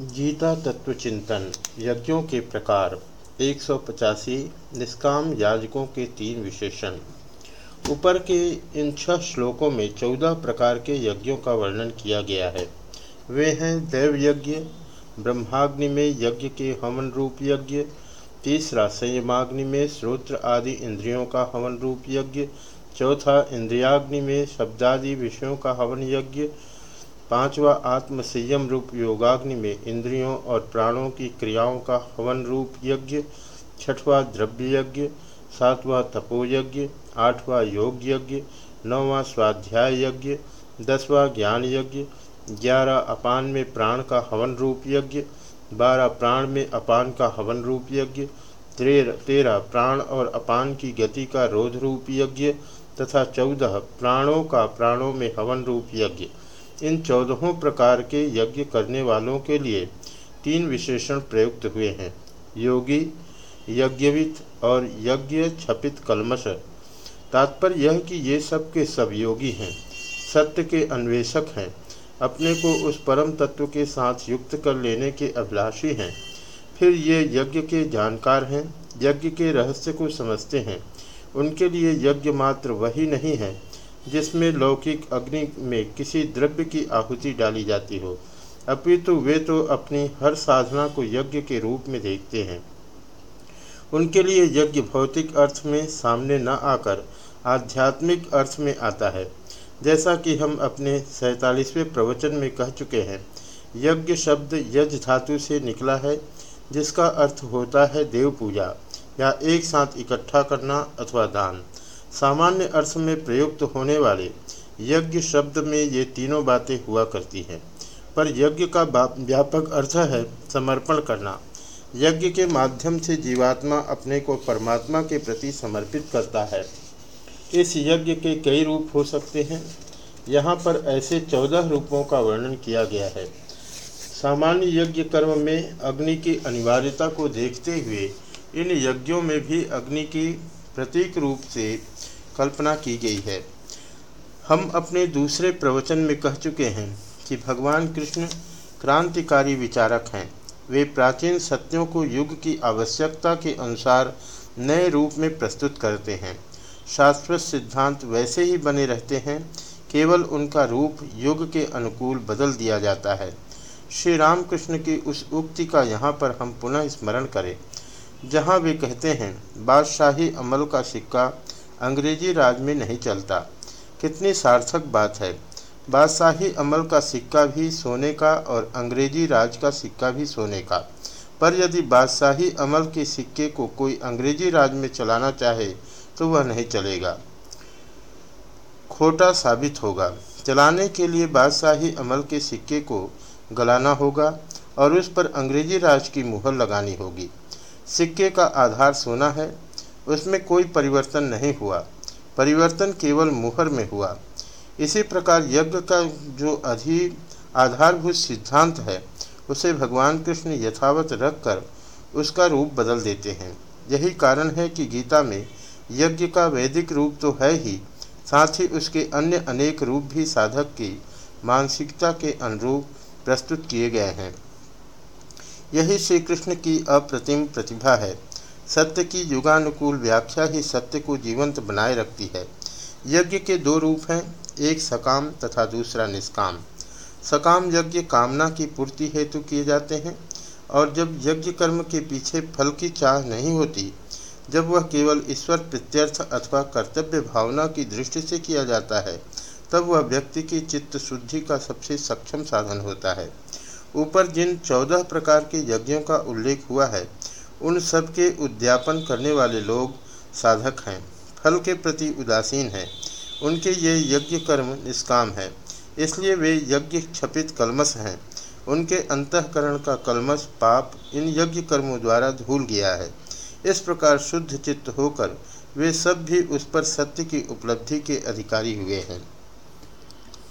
गीता तत्व चिंतन, यज्ञों के प्रकार, एक सौ पचासी निष्काम याजकों के तीन विशेषण। ऊपर के इन छह श्लोकों में चौदह प्रकार के यज्ञों का वर्णन किया गया है। वे हैं देव यज्ञ ब्रह्माग्नि में यज्ञ के हवन रूप यज्ञ, तीसरा संयमाग्नि में श्रोत्र आदि इंद्रियों का हवन रूप यज्ञ, चौथा इंद्रियाग्नि में शब्दादि विषयों का हवन यज्ञ पांचवा आत्म संयम रूप योगाग्नि में इंद्रियों और प्राणों की क्रियाओं का हवन रूप यज्ञ, छठवा द्रव्य यज्ञ सातवां तपोयज्ञ, आठवां योग यज्ञ नौवां स्वाध्याय यज्ञ दसवां ज्ञान यज्ञ ग्यारह अपान में प्राण का हवन रूप यज्ञ, बारह प्राण में अपान का हवन रूप यज्ञ तेरह प्राण और अपान की गति का रोध रूप यज्ञ तथा चौदह प्राणों का प्राणों में हवन रूप यज्ञ। इन चौदहों प्रकार के यज्ञ करने वालों के लिए तीन विशेषण प्रयुक्त हुए हैं। योगी यज्ञवित और यज्ञ छपित कलमश। तात्पर्य यह कि ये सब के सब योगी हैं, सत्य के अन्वेषक हैं, अपने को उस परम तत्व के साथ युक्त कर लेने के अभिलाषी हैं। फिर ये यज्ञ के जानकार हैं, यज्ञ के रहस्य को समझते हैं। उनके लिए यज्ञ मात्र वही नहीं है जिसमें लौकिक अग्नि में किसी द्रव्य की आहुति डाली जाती हो। अपितु वे तो अपनी हर साधना को यज्ञ के रूप में देखते हैं। उनके लिए यज्ञ भौतिक अर्थ में सामने न आकर आध्यात्मिक अर्थ में आता है। जैसा कि हम अपने सैतालीसवें प्रवचन में कह चुके हैं, यज्ञ शब्द यज धातु से निकला है, जिसका अर्थ होता है देव पूजा या एक साथ इकट्ठा करना अथवा दान। सामान्य अर्थ में प्रयुक्त होने वाले यज्ञ शब्द में ये तीनों बातें हुआ करती हैं। पर यज्ञ का व्यापक अर्थ है समर्पण करना। यज्ञ के माध्यम से जीवात्मा अपने को परमात्मा के प्रति समर्पित करता है। इस यज्ञ के कई रूप हो सकते हैं। यहाँ पर ऐसे चौदह रूपों का वर्णन किया गया है। सामान्य यज्ञ कर्म में अग्नि की अनिवार्यता को देखते हुए इन यज्ञों में भी अग्नि की प्रतीक रूप से कल्पना की गई है। हम अपने दूसरे प्रवचन में कह चुके हैं कि भगवान कृष्ण क्रांतिकारी विचारक हैं। वे प्राचीन सत्यों को युग की आवश्यकता के अनुसार नए रूप में प्रस्तुत करते हैं। शाश्वत सिद्धांत वैसे ही बने रहते हैं, केवल उनका रूप युग के अनुकूल बदल दिया जाता है। श्री रामकृष्ण की उस उक्ति का यहाँ पर हम पुनः स्मरण करें। जहाँ वे कहते हैं, बादशाही अमल का सिक्का अंग्रेज़ी राज में नहीं चलता। कितनी सार्थक बात है। बादशाही अमल का सिक्का भी सोने का और अंग्रेज़ी राज का सिक्का भी सोने का। पर यदि बादशाही अमल के सिक्के को कोई अंग्रेज़ी राज में चलाना चाहे तो वह नहीं चलेगा। खोटा साबित होगा। चलाने के लिए बादशाही अमल के सिक्के को गलाना होगा और उस पर अंग्रेज़ी राज की मुहर लगानी होगी। सिक्के का आधार सोना है, उसमें कोई परिवर्तन नहीं हुआ। परिवर्तन केवल मुहर में हुआ। इसी प्रकार यज्ञ का जो अधि आधारभूत सिद्धांत है, उसे भगवान कृष्ण यथावत रखकर उसका रूप बदल देते हैं। यही कारण है कि गीता में यज्ञ का वैदिक रूप तो है ही, साथ ही उसके अन्य अनेक रूप भी साधक की मानसिकता के अनुरूप प्रस्तुत किए गए हैं। यही श्री कृष्ण की अप्रतिम प्रतिभा है। सत्य की युगानुकूल व्याख्या ही सत्य को जीवंत बनाए रखती है। यज्ञ के दो रूप हैं, एक सकाम तथा दूसरा निष्काम। सकाम यज्ञ कामना की पूर्ति हेतु किए जाते हैं, और जब यज्ञ कर्म के पीछे फल की चाह नहीं होती, जब वह केवल ईश्वर प्रत्यर्थ अथवा कर्तव्य भावना की दृष्टि से किया जाता है, तब वह व्यक्ति की चित्त शुद्धि का सबसे सक्षम साधन होता है। ऊपर जिन चौदह प्रकार के यज्ञों का उल्लेख हुआ है, उन सब के उद्यापन करने वाले लोग साधक हैं, फल के प्रति उदासीन हैं। उनके ये यज्ञ कर्म निष्काम है, इसलिए वे यज्ञ छपित कलमस हैं। उनके अंतकरण का कलमस पाप इन यज्ञ कर्मों द्वारा धूल गया है। इस प्रकार शुद्ध चित्त होकर वे सब भी उस पर सत्य की उपलब्धि के अधिकारी हुए हैं।